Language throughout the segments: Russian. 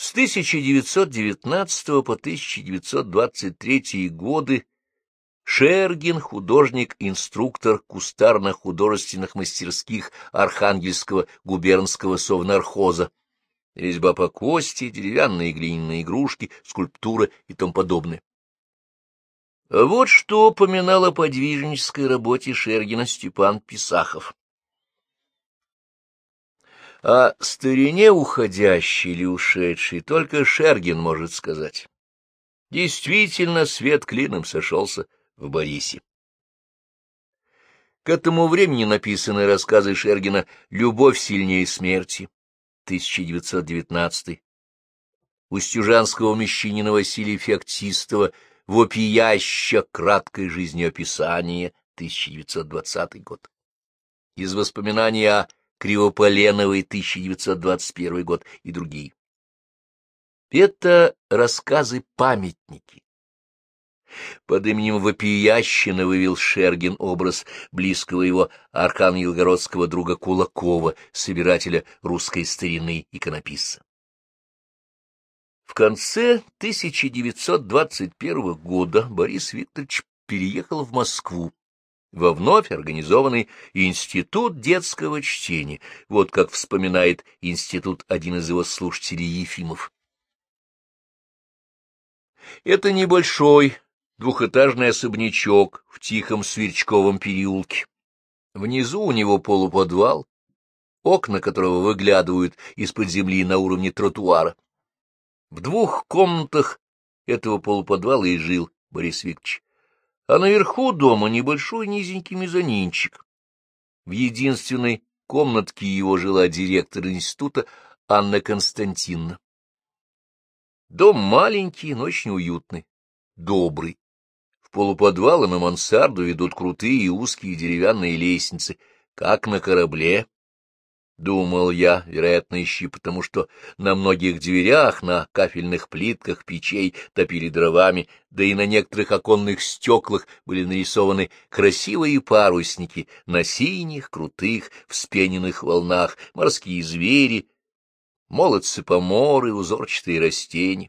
С 1919 по 1923 годы Шергин, художник-инструктор кустарно-художественных мастерских Архангельского губернского совнархоза, резьба по кости, деревянные и глиняные игрушки, скульптура и тому подобное. Вот что упоминал о подвижнической работе Шергина Степан Писахов. О старине уходящей или ушедшей только Шергин может сказать. Действительно, свет клином сошелся в Борисе. К этому времени написаны рассказы Шергина «Любовь сильнее смерти» 1919, Устюжанского мещанина Василия Феоктистова «Вопияще краткое жизнеописание» 1920 год. Из воспоминаний о Кривополеновой 1921 год и другие. Это рассказы-памятники. Под именем Вопиящина вывел Шергин образ близкого его архангелгородского друга Кулакова, собирателя русской старины иконописца. В конце 1921 года Борис Викторович переехал в Москву, во вновь организованный Институт детского чтения, вот как вспоминает институт один из его слушателей Ефимов. Это небольшой двухэтажный особнячок в тихом Сверчковом переулке. Внизу у него полуподвал, окна которого выглядывают из-под земли на уровне тротуара. В двух комнатах этого полуподвала и жил Борис Викторович а наверху дома небольшой низенький мезонинчик. В единственной комнатке его жила директор института Анна Константиновна. Дом маленький, но очень уютный, добрый. В полуподвал и на мансарду ведут крутые и узкие деревянные лестницы, как на корабле, Думал я, вероятно, еще потому, что на многих дверях, на кафельных плитках печей топили дровами, да и на некоторых оконных стеклах были нарисованы красивые парусники на синих, крутых, вспененных волнах, морские звери, молодцы-поморы, узорчатые растения.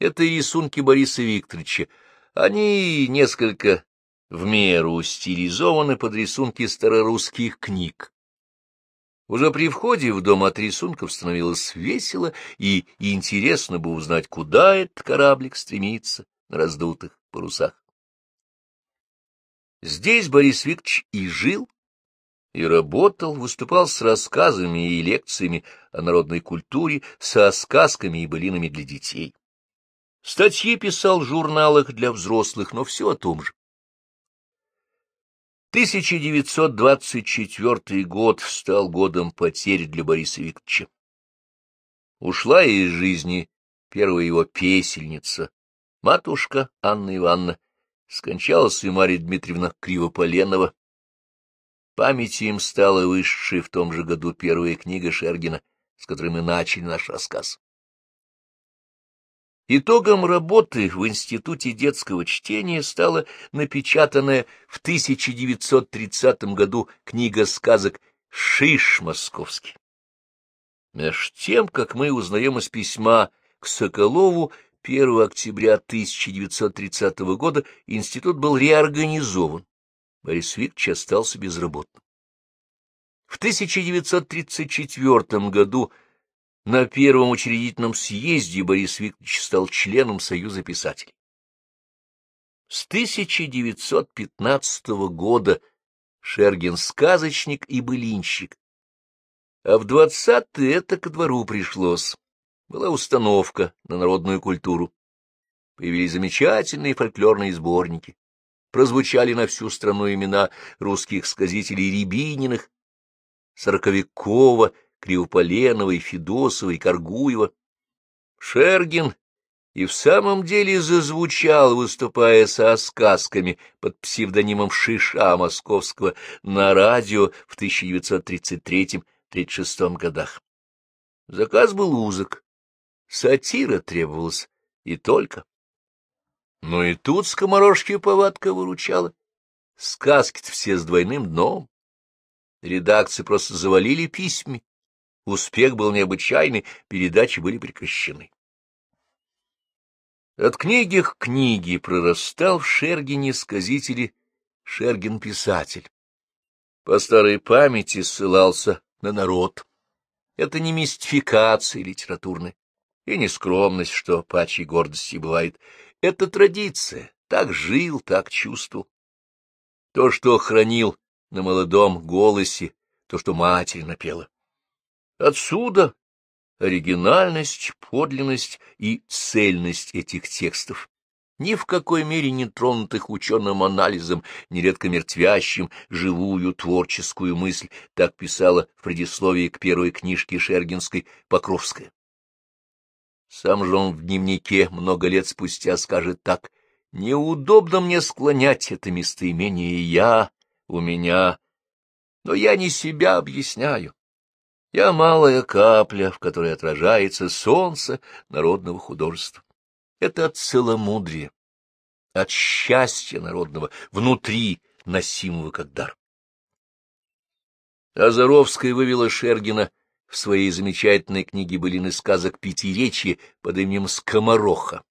Это рисунки Бориса Викторовича. Они несколько в меру стилизованы под рисунки старорусских книг. Уже при входе в дом от рисунков становилось весело, и интересно бы узнать, куда этот кораблик стремится на раздутых парусах. Здесь Борис Викторович и жил, и работал, выступал с рассказами и лекциями о народной культуре, со сказками и былинами для детей. Статьи писал в журналах для взрослых, но все о том же. 1924 год стал годом потерь для Бориса Викторовича. Ушла из жизни первая его песельница, матушка Анна Ивановна, скончалась и Марья Дмитриевна Кривополенова. Памяти им стала высшей в том же году первая книга Шергина, с которой мы начали наш рассказ. Итогом работы в Институте детского чтения стала напечатанная в 1930 году книга сказок «Шиш московский». Меж тем, как мы узнаем из письма к Соколову, 1 октября 1930 года институт был реорганизован. Борис Викторович остался безработным. В 1934 году на первом учредительном съезде Борис Викторович стал членом Союза писателей. С 1915 года Шергин — сказочник и былинщик, а в двадцатые это ко двору пришлось. Была установка на народную культуру. Появились замечательные фольклорные сборники. Прозвучали на всю страну имена русских сказителей Рябининых, Сороковикова, Кривополеновой, Федосовой, Каргуева. Шергин и в самом деле зазвучал, выступая со сказками под псевдонимом Шиша Московского на радио в 1933-36 годах. Заказ был узок, сатира требовалась и только. Но и тут скоморожки повадка выручала. Сказки-то все с двойным дном. Редакции просто завалили письмами успех был необычайный, передачи были прекращены. От книги к книге прорастал в Шергине сказители Шергин-писатель. По старой памяти ссылался на народ. Это не мистификация литературная и не скромность, что пачей гордости бывает. Это традиция. Так жил, так чувствовал. То, что хранил на молодом голосе, то, что матерь напела. Отсюда оригинальность, подлинность и цельность этих текстов, ни в какой мере не тронутых ученым анализом, нередко мертвящим живую творческую мысль, так писала в предисловии к первой книжке Шергинской Покровская. Сам же он в дневнике много лет спустя скажет так, «Неудобно мне склонять это местоимение «я» у меня, но я не себя объясняю. Я малая капля, в которой отражается солнце народного художества. Это от целомудрия, от счастья народного, внутри носимого как дар. Азаровская вывела Шергина в своей замечательной книге былины сказок «Пятиречье» под именем Скомороха.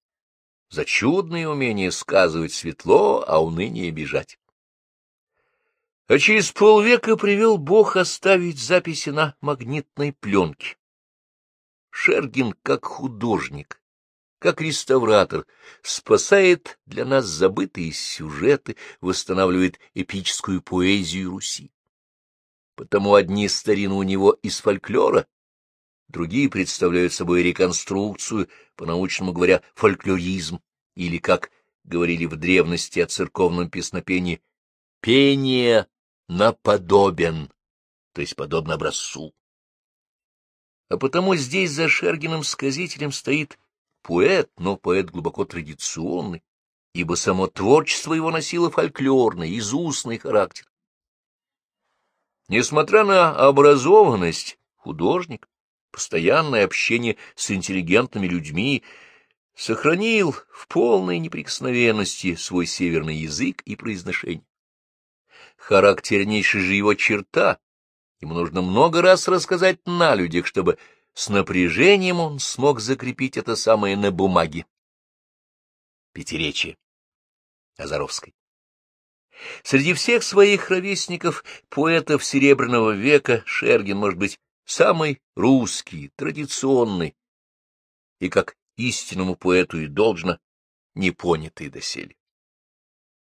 За чудное умение сказывать светло, а уныние бежать а через полвека привел Бог оставить записи на магнитной пленке. Шергин, как художник, как реставратор, спасает для нас забытые сюжеты, восстанавливает эпическую поэзию Руси. Потому одни старины у него из фольклора, другие представляют собой реконструкцию, по-научному говоря, фольклоризм, или, как говорили в древности о церковном песнопении, пение наподобен, то есть подобно образцу. А потому здесь за Шергиным сказителем стоит поэт, но поэт глубоко традиционный, ибо само творчество его носило фольклорный, изустный характер. Несмотря на образованность, художник, постоянное общение с интеллигентными людьми, сохранил в полной неприкосновенности свой северный язык и произношение характернейшая же его черта. Ему нужно много раз рассказать на людях, чтобы с напряжением он смог закрепить это самое на бумаге. Пятиречие. Азаровской. Среди всех своих ровесников, поэтов Серебряного века, Шергин, может быть, самый русский, традиционный, и, как истинному поэту и должно, непонятый доселе.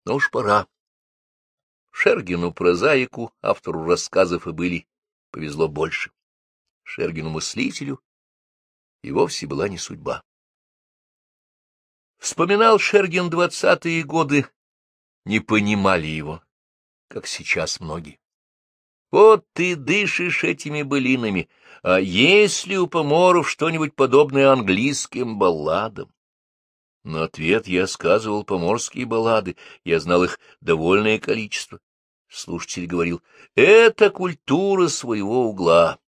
Но уж пора. Шергину прозаику, автору рассказов и были, повезло больше. Шергину мыслителю и вовсе была не судьба. Вспоминал Шергин двадцатые годы, не понимали его, как сейчас многие. Вот ты дышишь этими былинами, а есть ли у поморов что-нибудь подобное английским балладам? На ответ я сказывал поморские баллады, я знал их довольное количество. Слушатель говорил, это культура своего угла.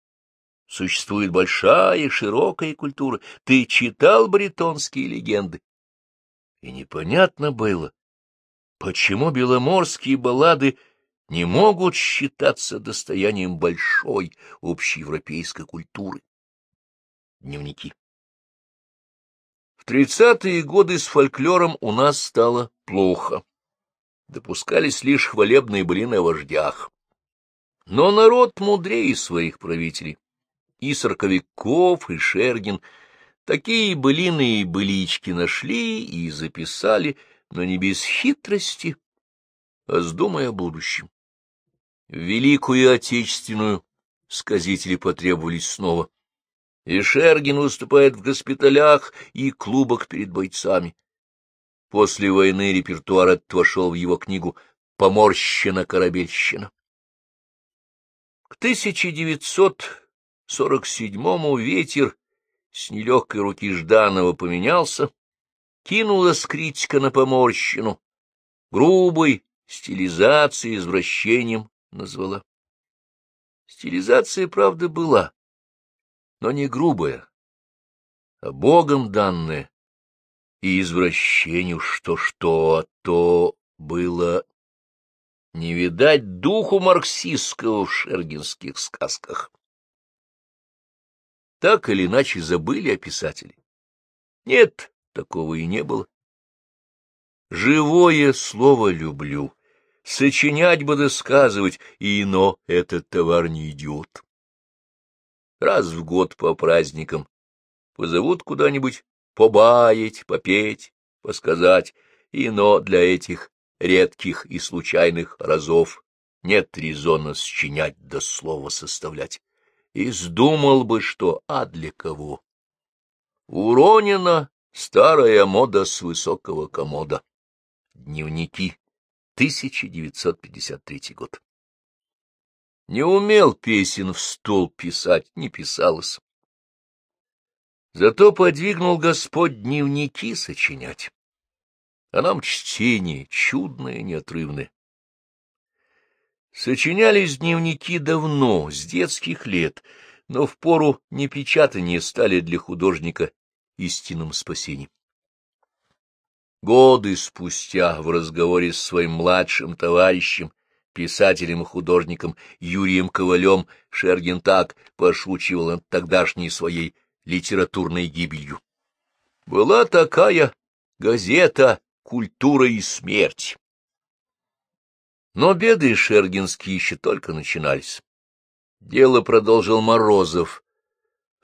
Существует большая, широкая культура. Ты читал бретонские легенды? И непонятно было, почему беломорские баллады не могут считаться достоянием большой общеевропейской культуры. Дневники тридцатые годы с фольклором у нас стало плохо. Допускались лишь хвалебные блины о вождях. Но народ мудрее своих правителей. И Сорковиков, и Шергин такие былины и былички нашли и записали, но не без хитрости, а с думой о будущем. Великую Отечественную сказители потребовались снова и Шергин выступает в госпиталях и клубах перед бойцами. После войны репертуар этот вошел в его книгу «Поморщина-корабельщина». К 1947-му ветер с нелегкой руки Жданова поменялся, кинулась критика на поморщину, грубой стилизацией, извращением назвала. Стилизация, правда, была, но не грубое, а Богом данное, и извращению что-что, а то было не видать духу марксистского в шергинских сказках. так или иначе забыли о писателе. Нет, такого и не было. Живое слово люблю. Сочинять буду сказывать, и ино этот товар не идет. Раз в год по праздникам позовут куда-нибудь побаять, попеть, посказать, ино для этих редких и случайных разов нет резона счинять до слова составлять. И сдумал бы, что, а для кого? Уронена старая мода с высокого комода. Дневники, 1953 год. Не умел песен в стол писать, не писалось. Зато подвигнул Господь дневники сочинять. А нам чтение чудное, неотрывное. Сочинялись дневники давно, с детских лет, но в пору непечатания стали для художника истинным спасением. Годы спустя в разговоре с своим младшим товарищем, писателем и художником Юрием Ковалем, Шергин так пошучивал над тогдашней своей литературной гибелью. Была такая газета «Культура и смерть». Но беды шергинские еще только начинались. Дело продолжил Морозов.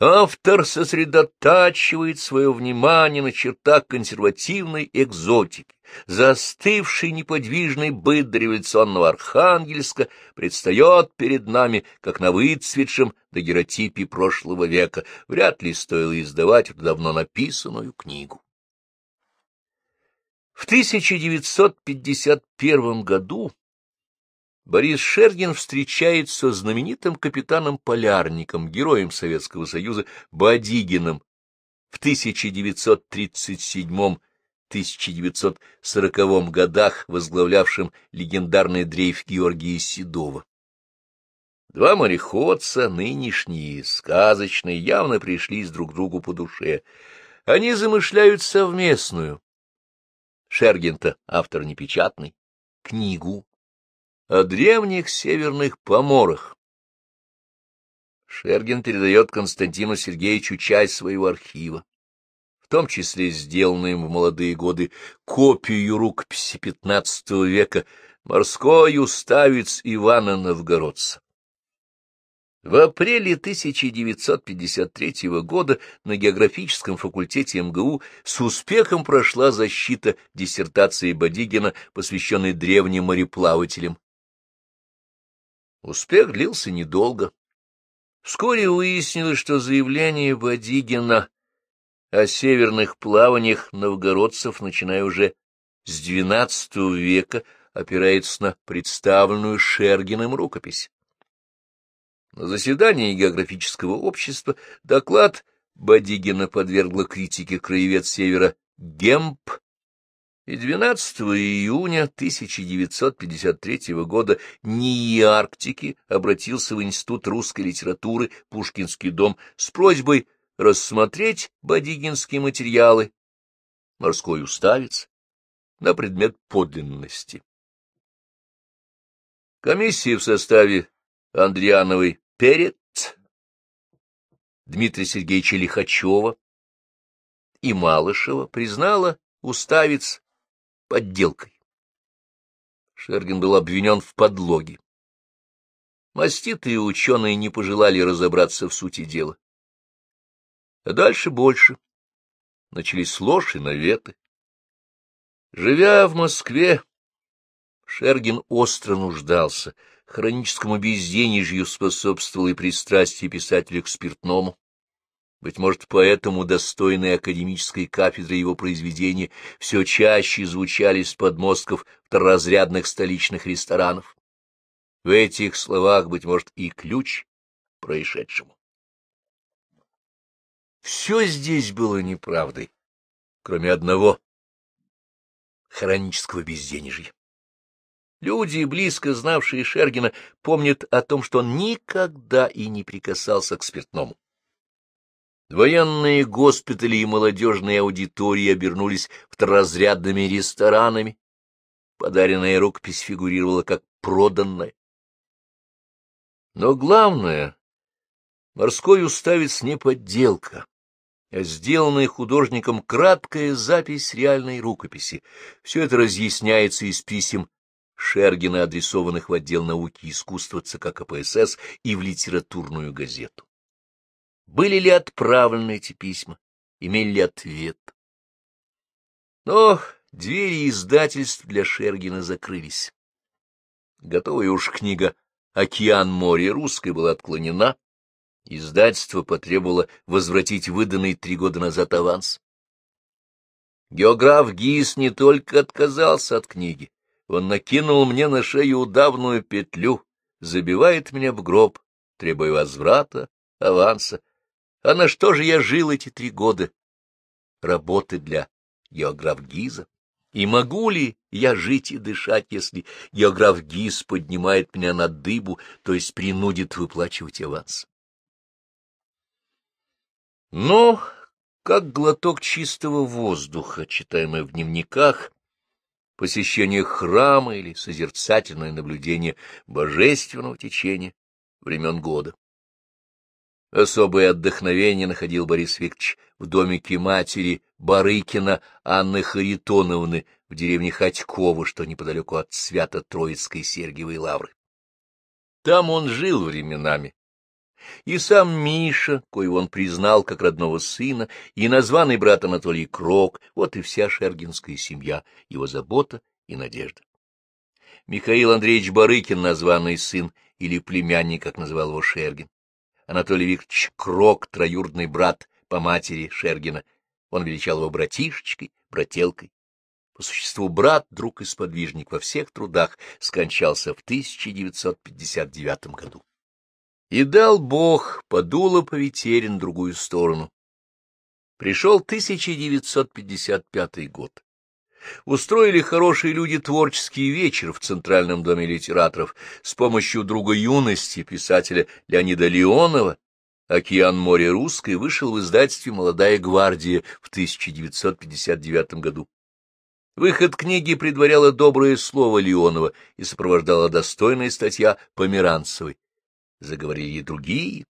Автор сосредотачивает свое внимание на чертах консервативной экзотики. Застывший неподвижный быт дореволюционного Архангельска предстает перед нами, как на выцветшем дагеротипе прошлого века. Вряд ли стоило издавать давно написанную книгу. В 1951 году Борис Шергин встречается со знаменитым капитаном-полярником, героем Советского Союза Бадигиным в 1937-1940 годах, возглавлявшим легендарный дрейф Георгия Седова. Два мореходца, нынешние, сказочные, явно пришлись друг другу по душе. Они замышляют совместную. Шергин-то автор непечатный, книгу о древних северных поморах. Шергин передает Константину Сергеевичу часть своего архива, в том числе сделанную им в молодые годы копию рукописи XV века «Морской уставец Ивана Новгородца». В апреле 1953 года на географическом факультете МГУ с успехом прошла защита диссертации Бодигина, посвященной древним мореплавателям. Успех длился недолго. Вскоре выяснилось, что заявление Бодигина о северных плаваниях новгородцев, начиная уже с XII века, опирается на представленную Шергиным рукопись. На заседании географического общества доклад Бодигина подвергла критике краевед Севера Гемп и 12 июня 1953 года НИИ Арктики обратился в Институт русской литературы Пушкинский дом с просьбой рассмотреть бодигинские материалы «Морской уставец» на предмет подлинности. Комиссия в составе Андриановой Перед, Дмитрия Сергеевича Лихачева и Малышева признала уставец подделкой. Шергин был обвинен в подлоге. Маститые ученые не пожелали разобраться в сути дела. А дальше больше. Начались ложь и наветы. Живя в Москве, Шергин остро нуждался, хроническому безденежью способствовал и пристрастие писателя к спиртному. Быть может, поэтому достойные академической кафедры его произведения все чаще звучали с подмостков второразрядных столичных ресторанов. В этих словах, быть может, и ключ к происшедшему. Все здесь было неправдой, кроме одного — хронического безденежья. Люди, близко знавшие Шергина, помнят о том, что он никогда и не прикасался к спиртному. Военные госпитали и молодежные аудитории обернулись второразрядными ресторанами. Подаренная рукопись фигурировала как проданная. Но главное, Морской уставец не подделка, а сделанная художником краткая запись реальной рукописи. Все это разъясняется из писем Шергина, адресованных в отдел науки и искусства ЦК КПСС и в литературную газету. Были ли отправлены эти письма? Имели ли ответ? Но двери издательств для Шергина закрылись. Готовая уж книга «Океан море» русской была отклонена. Издательство потребовало возвратить выданный три года назад аванс. Географ Гис не только отказался от книги, он накинул мне на шею удавную петлю, забивает меня в гроб, требуя возврата, аванса. А на что же я жил эти три года? Работы для географ Гиза. И могу ли я жить и дышать, если географ Гиз поднимает меня на дыбу, то есть принудит выплачивать аванс? Но, как глоток чистого воздуха, читаемый в дневниках, посещение храма или созерцательное наблюдение божественного течения времен года. Особое отдохновение находил Борис Викторович в домике матери Барыкина Анны Харитоновны в деревне Ходьково, что неподалеку от Свято-Троицкой Сергиевой лавры. Там он жил временами, и сам Миша, коего он признал как родного сына, и названный брат Анатолий Крок, вот и вся шергинская семья, его забота и надежда. Михаил Андреевич Барыкин, названный сын или племянник, как называл его Шергин. Анатолий Викторович Крок, троюродный брат по матери Шергина. Он величал его братишечкой, брателкой. По существу брат, друг и сподвижник во всех трудах, скончался в 1959 году. И дал Бог, подуло по другую сторону. Пришел 1955 год. Устроили хорошие люди творческий вечер в Центральном доме литераторов с помощью друга юности, писателя Леонида Леонова. «Океан море русской» вышел в издательстве «Молодая гвардия» в 1959 году. Выход книги предваряло доброе слово Леонова и сопровождала достойная статья Померанцевой заговорили и другие.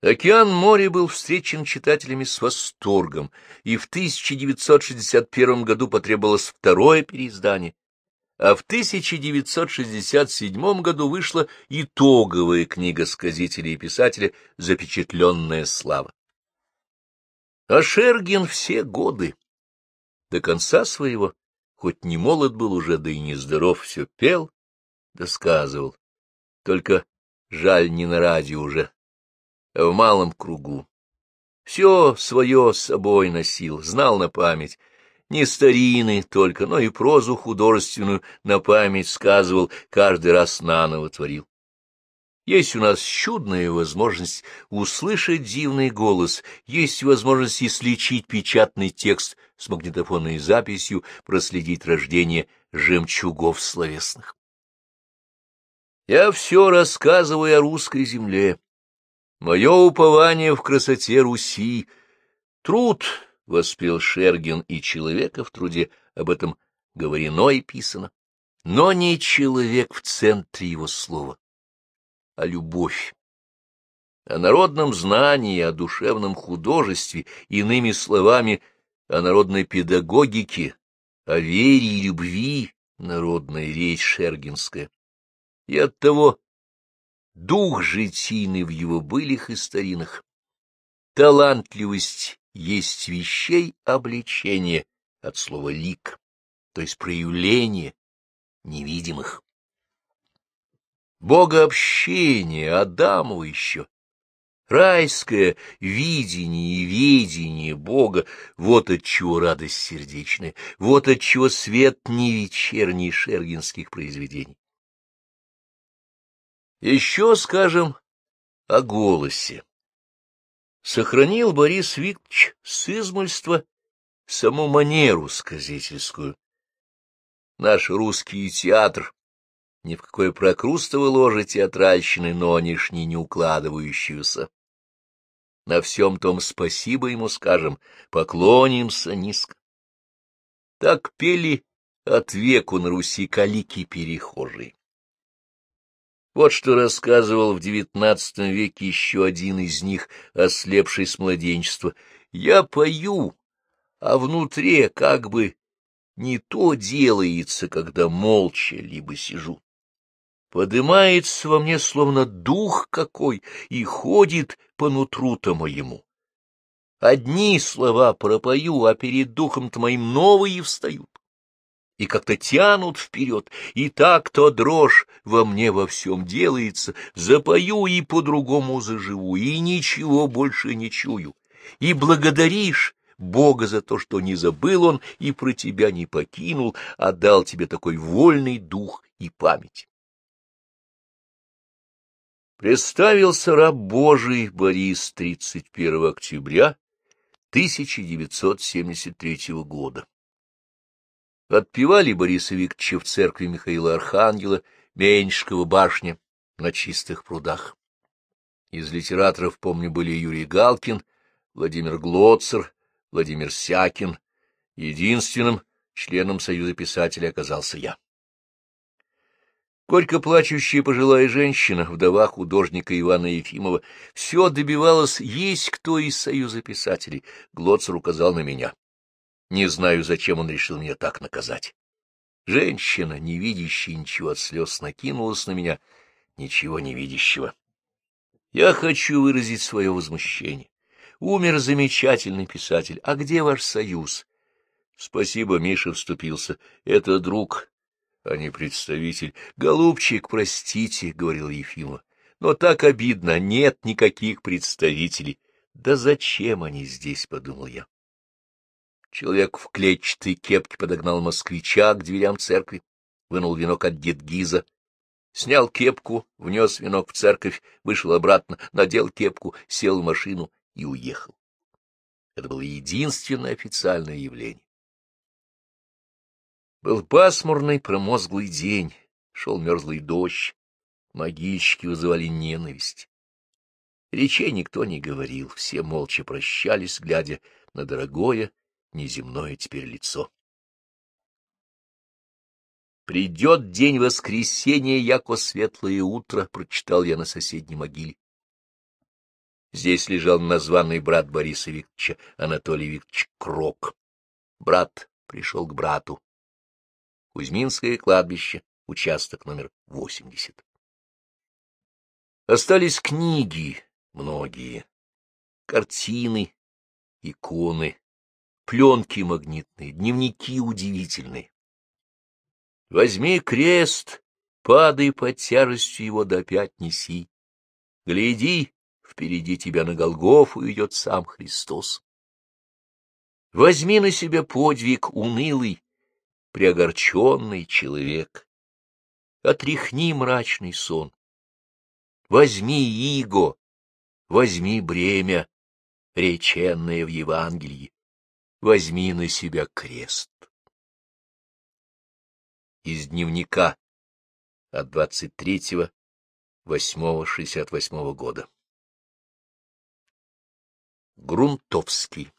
«Океан моря» был встречен читателями с восторгом, и в 1961 году потребовалось второе переиздание, а в 1967 году вышла итоговая книга сказителя и писателя «Запечатленная слава». А Шергин все годы, до конца своего, хоть не молод был уже, да и не здоров, все пел, досказывал. Только Жаль, не на радио уже, в малом кругу. Все свое с собой носил, знал на память. Не старины только, но и прозу художественную на память сказывал, каждый раз наново творил. Есть у нас чудная возможность услышать дивный голос, есть возможность ислечить печатный текст с магнитофонной записью, проследить рождение жемчугов словесных. Я все рассказываю о русской земле. Мое упование в красоте Руси. Труд воспел Шергин и человека в труде, об этом говорено и писано. Но не человек в центре его слова, а любовь. О народном знании, о душевном художестве, иными словами, о народной педагогике, о вере и любви, народная речь шергинская и оттого дух житийный в его былях и старинах. Талантливость есть вещей обличение от слова «лик», то есть проявление невидимых. Богообщение Адаму еще, райское видение и ведение Бога, вот отчего радость сердечная, вот отчего свет не вечерний шергинских произведений. Еще скажем о голосе. Сохранил Борис Викторович с измольства саму манеру сказительскую. Наш русский театр ни в какое прокрустово ложе театральщины нонешней не укладывающуюся. На всем том спасибо ему скажем, поклонимся низко. Так пели от веку на Руси калики перехожие. Вот что рассказывал в девятнадцатом веке еще один из них, ослепший с младенчества. «Я пою, а внутри как бы не то делается, когда молча либо сижу. Подымается во мне словно дух какой и ходит по нутру-то моему. Одни слова пропою, а перед духом-то моим новые встают и как-то тянут вперед, и так-то дрожь во мне во всем делается, запою и по-другому заживу, и ничего больше не чую, и благодаришь Бога за то, что не забыл он и про тебя не покинул, а дал тебе такой вольный дух и память. Представился раб Божий Борис 31 октября 1973 года. Отпевали Бориса Викторовича в церкви Михаила Архангела, Меньшкова башня на чистых прудах. Из литераторов, помню, были Юрий Галкин, Владимир Глоцер, Владимир Сякин. Единственным членом Союза писателей оказался я. Горько плачущая пожилая женщина, вдова художника Ивана Ефимова, все добивалась, есть кто из Союза писателей. Глоцер указал на меня. Не знаю, зачем он решил меня так наказать. Женщина, не видящая ничего от слез, накинулась на меня, ничего не видящего. Я хочу выразить свое возмущение. Умер замечательный писатель. А где ваш союз? Спасибо, Миша вступился. Это друг, а не представитель. Голубчик, простите, — говорил Ефимов. Но так обидно, нет никаких представителей. Да зачем они здесь, — подумал я. Человек в клетчатой кепке подогнал москвича к дверям церкви, вынул венок от дедгиза, снял кепку, внес венок в церковь, вышел обратно, надел кепку, сел в машину и уехал. Это было единственное официальное явление. Был пасмурный, промозглый день, шел мерзлый дождь, могильщики вызывали ненависть. Речей никто не говорил, все молча прощались, глядя на дорогое, неземное теперь лицо. «Придет день воскресения, яко светлое утро», — прочитал я на соседней могиле. Здесь лежал названный брат Бориса Викторовича, Анатолий Викторович Крок. Брат пришел к брату. Кузьминское кладбище, участок номер 80. Остались книги многие, картины, иконы, пленки магнитные, дневники удивительные. Возьми крест, падай под тяжестью его, да опять неси. Гляди, впереди тебя на Голгофу идет сам Христос. Возьми на себя подвиг унылый, приогорченный человек. Отряхни мрачный сон. Возьми иго, возьми бремя, реченное в Евангелии возьми на себя крест. Из дневника от 23.08.68 года. Грунтовский